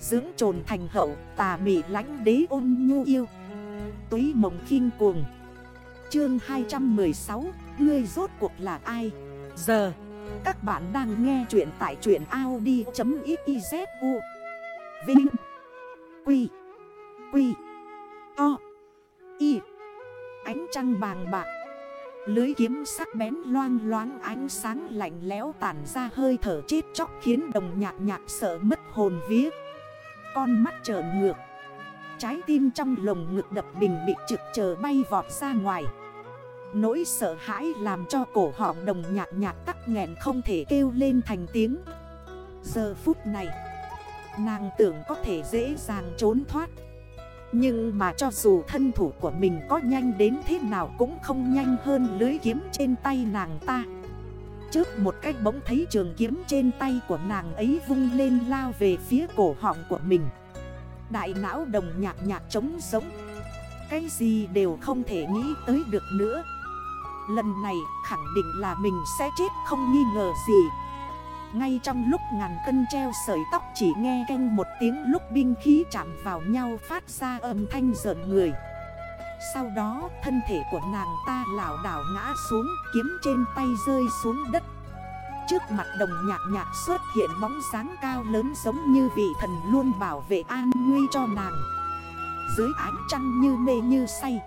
Dưỡng trồn thành hậu, tà mị lánh đế ôn nhu yêu. Túy mộng khinh cuồng. Chương 216 Ngươi rốt cuộc là ai? Giờ, Các bạn đang nghe chuyện tại chuyện Audi.xyzu Vinh, Quy Quy, To, Y. Ánh trăng bàng bạc. Lưới kiếm sắc bén loang loáng, ánh sáng lạnh lẽo tản ra hơi thở chết chóc khiến đồng nhạc nhạc sợ mất hồn viết con mắt trợn ngược. Trái tim trong lồng ngực đập bình bị trực chờ bay vọt ra ngoài. Nỗi sợ hãi làm cho cổ họng đồng nhạc nhạc tắc nghẹn không thể kêu lên thành tiếng. Giờ phút này, nàng tưởng có thể dễ dàng trốn thoát. Nhưng mà cho dù thân thủ của mình có nhanh đến thế nào cũng không nhanh hơn lưới kiếm trên tay nàng ta Trước một cách bỗng thấy trường kiếm trên tay của nàng ấy vung lên lao về phía cổ họng của mình. Đại não đồng nhạc nhạc trống sống, Cái gì đều không thể nghĩ tới được nữa. Lần này khẳng định là mình sẽ chết không nghi ngờ gì. Ngay trong lúc ngàn cân treo sợi tóc chỉ nghe canh một tiếng lúc binh khí chạm vào nhau phát ra âm thanh giỡn người. Sau đó, thân thể của nàng ta lảo đảo ngã xuống, kiếm trên tay rơi xuống đất. Trước mặt đồng nhạc nhạc xuất hiện bóng sáng cao lớn giống như vị thần luôn bảo vệ an nguy cho nàng. Dưới ánh trăng như mê như say.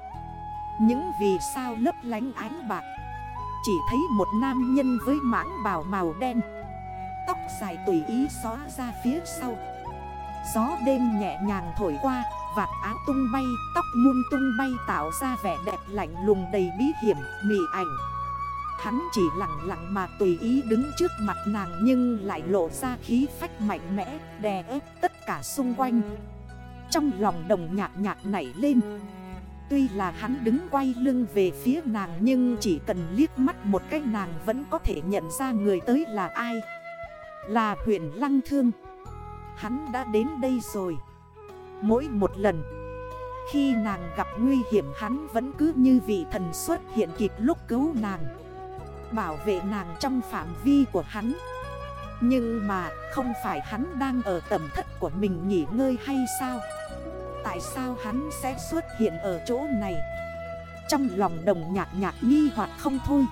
Những vì sao lấp lánh ánh bạc. Chỉ thấy một nam nhân với mãng bào màu đen. Tóc dài tùy ý xóa ra phía sau. Gió đêm nhẹ nhàng thổi qua. Vạt áo tung bay, Tóc muôn tung bay tạo ra vẻ đẹp lạnh lùng đầy bí hiểm, Mị ảnh. Hắn chỉ lặng lặng mà tùy ý đứng trước mặt nàng Nhưng lại lộ ra khí phách mạnh mẽ, Đè ép tất cả xung quanh. Trong lòng đồng nhạc nhạc nảy lên. Tuy là hắn đứng quay lưng về phía nàng Nhưng chỉ cần liếc mắt một cái nàng vẫn có thể nhận ra người tới là ai. Là huyện Lăng Thương. Hắn đã đến đây rồi. Mỗi một lần. Khi nàng gặp nguy hiểm hắn vẫn cứ như vị thần xuất hiện kịp lúc cứu nàng, Bảo vệ nàng trong phạm vi của hắn. Nhưng mà không phải hắn đang ở tầm thất của mình nghỉ ngơi hay sao? Tại sao hắn sẽ xuất hiện ở chỗ này? Trong lòng đồng nhạc nhạc nghi hoặc không thôi.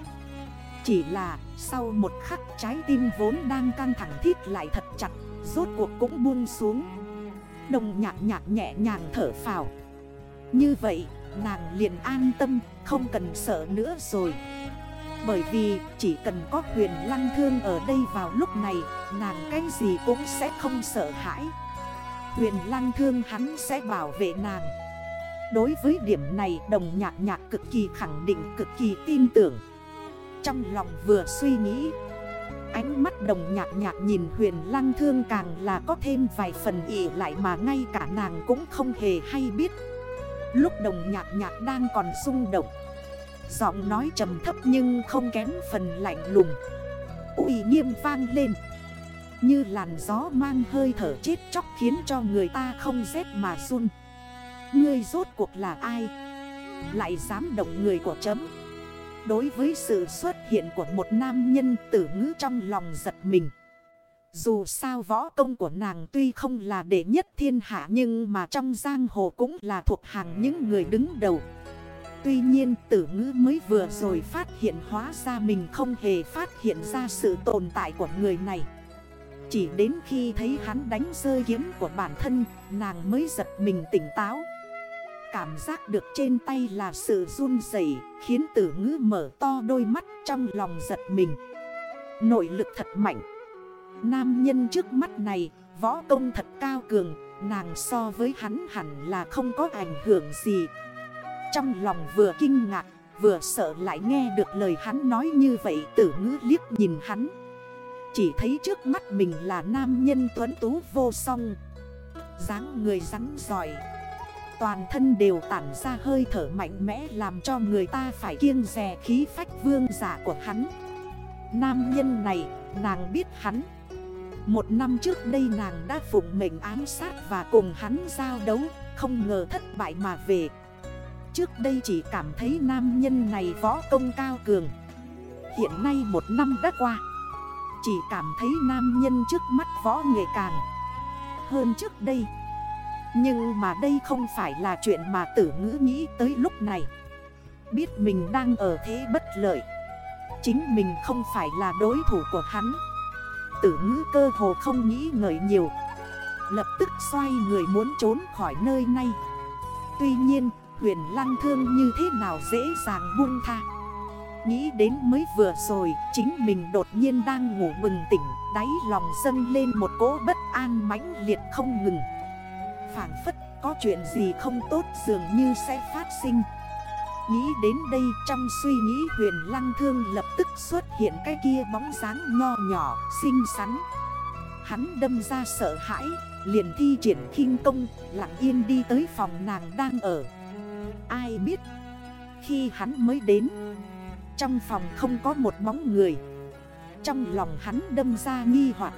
Chỉ là sau một khắc trái tim vốn đang căng thẳng thiết lại thật chặt, Rốt cuộc cũng buông xuống. Đồng nhạc nhạc nhẹ nhàng thở phào. Như vậy, nàng liền an tâm, không cần sợ nữa rồi. Bởi vì chỉ cần có huyền lăng thương ở đây vào lúc này, Nàng cái gì cũng sẽ không sợ hãi. Huyền lăng thương hắn sẽ bảo vệ nàng. Đối với điểm này, đồng nhạc nhạc cực kỳ khẳng định, cực kỳ tin tưởng. Trong lòng vừa suy nghĩ Ánh mắt đồng nhạc nhạc nhìn huyền lăng thương càng là có thêm vài phần ỉ lại mà ngay cả nàng cũng không hề hay biết. Lúc đồng nhạc nhạc đang còn rung động, Giọng nói trầm thấp nhưng không kém phần lạnh lùng. Uy nghiêm vang lên, Như làn gió mang hơi thở chết chóc khiến cho người ta không rét mà run. Ngươi rốt cuộc là ai? Lại dám động người của chấm? Đối với sự xuất hiện của một nam nhân tử ngữ trong lòng giật mình. Dù sao võ công của nàng tuy không là đệ nhất thiên hạ Nhưng mà trong giang hồ cũng là thuộc hàng những người đứng đầu. Tuy nhiên tử ngữ mới vừa rồi phát hiện hóa ra mình không hề phát hiện ra sự tồn tại của người này. Chỉ đến khi thấy hắn đánh rơi kiếm của bản thân, Nàng mới giật mình tỉnh táo. Cảm giác được trên tay là sự run rẩy, Khiến tử ngữ mở to đôi mắt trong lòng giật mình. Nội lực thật mạnh. Nam nhân trước mắt này, Võ công thật cao cường, Nàng so với hắn hẳn là không có ảnh hưởng gì. Trong lòng vừa kinh ngạc, Vừa sợ lại nghe được lời hắn nói như vậy, Tử ngữ liếc nhìn hắn. Chỉ thấy trước mắt mình là nam nhân tuấn tú vô song. Dáng người rắn giỏi Toàn thân đều tản ra hơi thở mạnh mẽ làm cho người ta phải kiêng rè khí phách vương giả của hắn. Nam nhân này, nàng biết hắn. Một năm trước đây nàng đã phụng mệnh ám sát và cùng hắn giao đấu Không ngờ thất bại mà về. Trước đây chỉ cảm thấy nam nhân này võ công cao cường. Hiện nay một năm đã qua Chỉ cảm thấy nam nhân trước mắt võ nghệ càng. Hơn trước đây nhưng mà đây không phải là chuyện mà tử ngữ nghĩ tới lúc này. Biết mình đang ở thế bất lợi. Chính mình không phải là đối thủ của hắn. Tử ngữ cơ hồ không nghĩ ngợi nhiều. Lập tức xoay người muốn trốn khỏi nơi này. Tuy nhiên, huyền lăng thương như thế nào dễ dàng buông tha. Nghĩ đến mới vừa rồi, Chính mình đột nhiên đang ngủ bừng tỉnh, Đáy lòng dâng lên một cỗ bất an mãnh liệt không ngừng. Phản phất có chuyện gì không tốt dường như sẽ phát sinh. Nghĩ đến đây trong suy nghĩ huyền lăng thương lập tức xuất hiện cái kia bóng dáng nho nhỏ, xinh xắn. Hắn đâm ra sợ hãi, liền thi triển khinh công, lặng yên đi tới phòng nàng đang ở. Ai biết, khi hắn mới đến, trong phòng không có một bóng người. Trong lòng hắn đâm ra nghi hoặc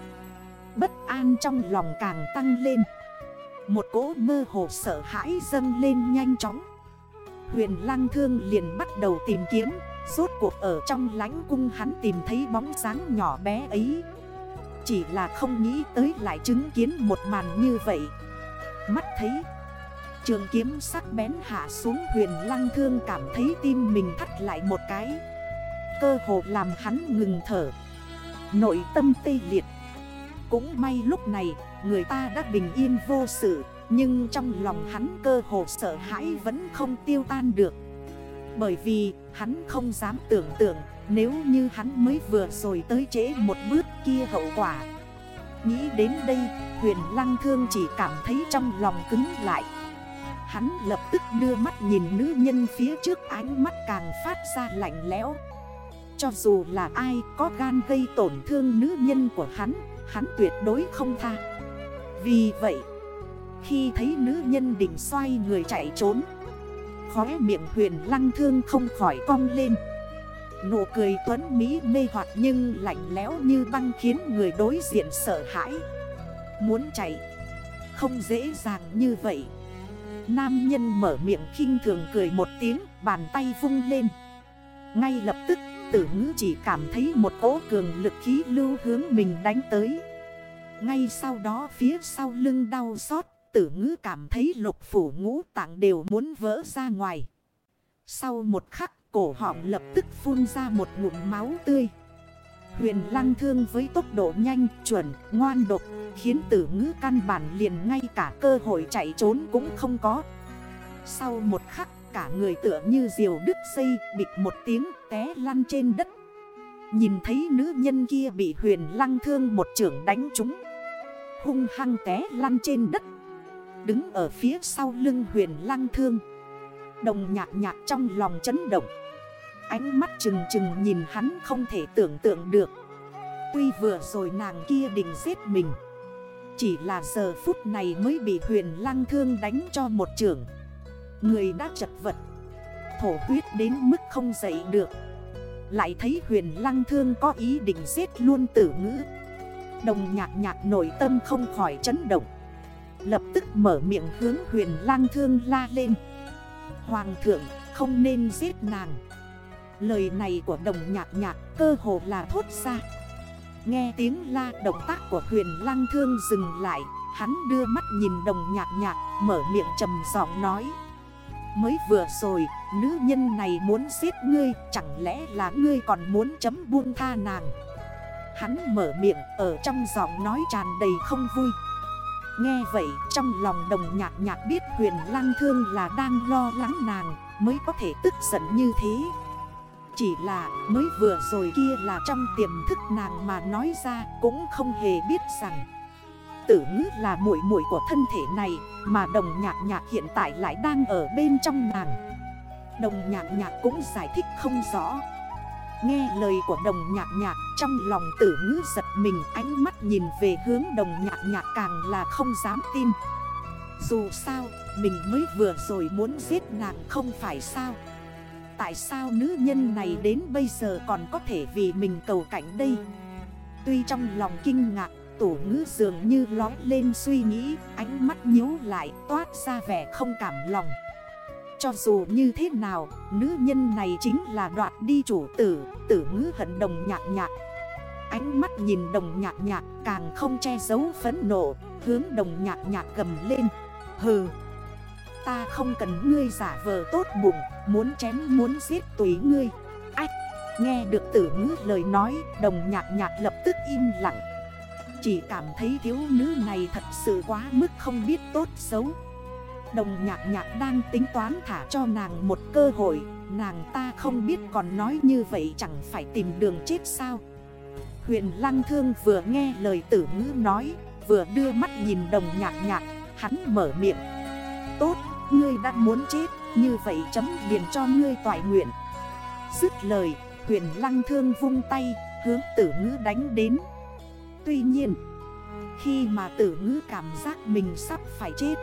Bất an trong lòng càng tăng lên. Một cỗ mơ hồ sợ hãi dâng lên nhanh chóng. Huyền Lăng Thương liền bắt đầu tìm kiếm, Rốt cuộc ở trong lánh cung hắn tìm thấy bóng dáng nhỏ bé ấy. Chỉ là không nghĩ tới lại chứng kiến một màn như vậy. Mắt thấy, Trường kiếm sắc bén hạ xuống huyền lăng thương cảm thấy tim mình thắt lại một cái. Cơ hồ làm hắn ngừng thở. Nội tâm tê liệt. Cũng may lúc này, người ta đã bình yên vô sự, Nhưng trong lòng hắn cơ hồ sợ hãi vẫn không tiêu tan được. Bởi vì, hắn không dám tưởng tượng, Nếu như hắn mới vừa rồi tới trễ một bước kia hậu quả. Nghĩ đến đây, huyền lăng thương chỉ cảm thấy trong lòng cứng lại. Hắn lập tức đưa mắt nhìn nữ nhân phía trước ánh mắt càng phát ra lạnh lẽo. Cho dù là ai có gan gây tổn thương nữ nhân của hắn Hắn tuyệt đối không tha. Vì vậy, Khi thấy nữ nhân đỉnh xoay người chạy trốn, Khóe miệng huyền lăng thương không khỏi cong lên. Nụ cười tuấn Mỹ mê hoặc nhưng lạnh lẽo như băng khiến người đối diện sợ hãi. Muốn chạy, Không dễ dàng như vậy. Nam nhân mở miệng khinh thường cười một tiếng, Bàn tay vung lên. Ngay lập tức tử ngữ chỉ cảm thấy một cỗ cường lực khí lưu hướng mình đánh tới. Ngay sau đó phía sau lưng đau xót Tử ngữ cảm thấy lục phủ ngũ tạng đều muốn vỡ ra ngoài. Sau một khắc cổ họng lập tức phun ra một ngụm máu tươi. Huyền lăng thương với tốc độ nhanh, chuẩn, ngoan độc Khiến tử ngữ căn bản liền ngay cả cơ hội chạy trốn cũng không có. Sau một khắc cả người tựa như diều đứt dây bịch một tiếng té lăn trên đất. Nhìn thấy nữ nhân kia bị huyền lăng thương một trưởng đánh trúng. Hung hăng té lăn trên đất. Đứng ở phía sau lưng huyền lăng thương. Đồng nhạc nhạc trong lòng chấn động. Ánh mắt trừng trừng nhìn hắn không thể tưởng tượng được. Tuy vừa rồi nàng kia định giết mình. Chỉ là giờ phút này mới bị huyền lăng thương đánh cho một trưởng. Người đã chật vật. Thổ huyết đến mức không dậy được. Lại thấy huyền lăng thương có ý định giết luôn tử ngữ. Đồng nhạc nhạc nội tâm không khỏi chấn động. Lập tức mở miệng hướng huyền lang thương la lên. Hoàng thượng, không nên giết nàng. Lời này của đồng nhạc nhạc cơ hồ là thốt ra. Nghe tiếng la động tác của huyền lăng thương dừng lại. Hắn đưa mắt nhìn đồng nhạc nhạc, mở miệng trầm giọng nói. Mới vừa rồi, nữ nhân này muốn giết ngươi, Chẳng lẽ là ngươi còn muốn chấm buông tha nàng? Hắn mở miệng, ở trong giọng nói tràn đầy không vui. Nghe vậy, trong lòng đồng nhạc nhạc biết huyền lăng thương là đang lo lắng nàng, Mới có thể tức giận như thế. Chỉ là, mới vừa rồi kia là trong tiềm thức nàng mà nói ra, cũng không hề biết rằng Tử ngữ là muội muội của thân thể này, mà đồng nhạc nhạc hiện tại lại đang ở bên trong nàng. Đồng nhạc nhạc cũng giải thích không rõ. Nghe lời của đồng nhạc nhạc, trong lòng tử ngữ giật mình, ánh mắt nhìn về hướng đồng nhạc nhạc càng là không dám tin. Dù sao, mình mới vừa rồi muốn giết nàng không phải sao? Tại sao nữ nhân này đến bây giờ còn có thể vì mình cầu cảnh đây? Tuy trong lòng kinh ngạc Tổ ngữ dường như lói lên suy nghĩ, Ánh mắt nhíu lại, toát ra vẻ không cảm lòng. Cho dù như thế nào, Nữ nhân này chính là đoạt đi chủ tử Tử ngữ hận đồng nhạc nhạc. Ánh mắt nhìn đồng nhạc nhạc càng không che giấu phấn nộ, Hướng đồng nhạc nhạc gầm lên. Hừ, Ta không cần ngươi giả vờ tốt bụng, Muốn chém muốn giết tùy ngươi. Ách, Nghe được tử ngữ lời nói, Đồng nhạc nhạc lập tức im lặng. Chỉ cảm thấy thiếu nữ này thật sự quá mức không biết tốt xấu. Đồng nhạc nhạc đang tính toán thả cho nàng một cơ hội Nàng ta không biết còn nói như vậy chẳng phải tìm đường chết sao. Huyền Lăng Thương vừa nghe lời tử ngữ nói Vừa đưa mắt nhìn đồng nhạc nhạc Hắn mở miệng. Tốt, ngươi đã muốn chết Như vậy chấm liền cho ngươi tỏa nguyện. Dứt lời, huyền Lăng Thương vung tay Hướng tử ngữ đánh đến. Tuy nhiên Khi mà tử ngữ cảm giác mình sắp phải chết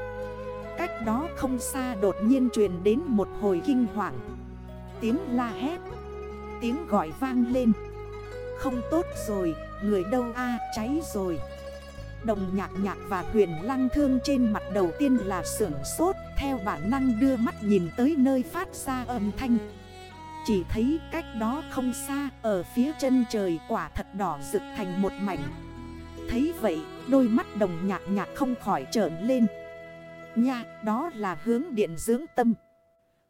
Cách đó không xa đột nhiên truyền đến một hồi kinh hoàng. Tiếng la hét Tiếng gọi vang lên. Không tốt rồi, người đâu a cháy rồi. Đồng nhạc nhạc và huyền lăng thương trên mặt đầu tiên là sưởng sốt Theo bản năng đưa mắt nhìn tới nơi phát ra âm thanh. Chỉ thấy cách đó không xa Ở phía chân trời quả thật đỏ rực thành một mảnh. Thấy vậy, đôi mắt đồng nhạc nhạc không khỏi trởn lên. Nha, đó là hướng điện dưỡng tâm.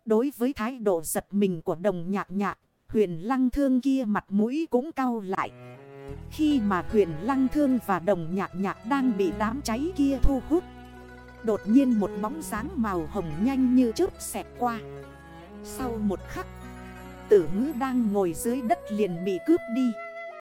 Đối với thái độ giật mình của đồng nhạc nhạc, Huyền lăng thương kia mặt mũi cũng cau lại. Khi mà huyền lăng thương và đồng nhạc nhạc đang bị đám cháy kia thu hút, Đột nhiên một bóng dáng màu hồng nhanh như chớp xẹt qua. Sau một khắc, Tử ngữ đang ngồi dưới đất liền bị cướp đi.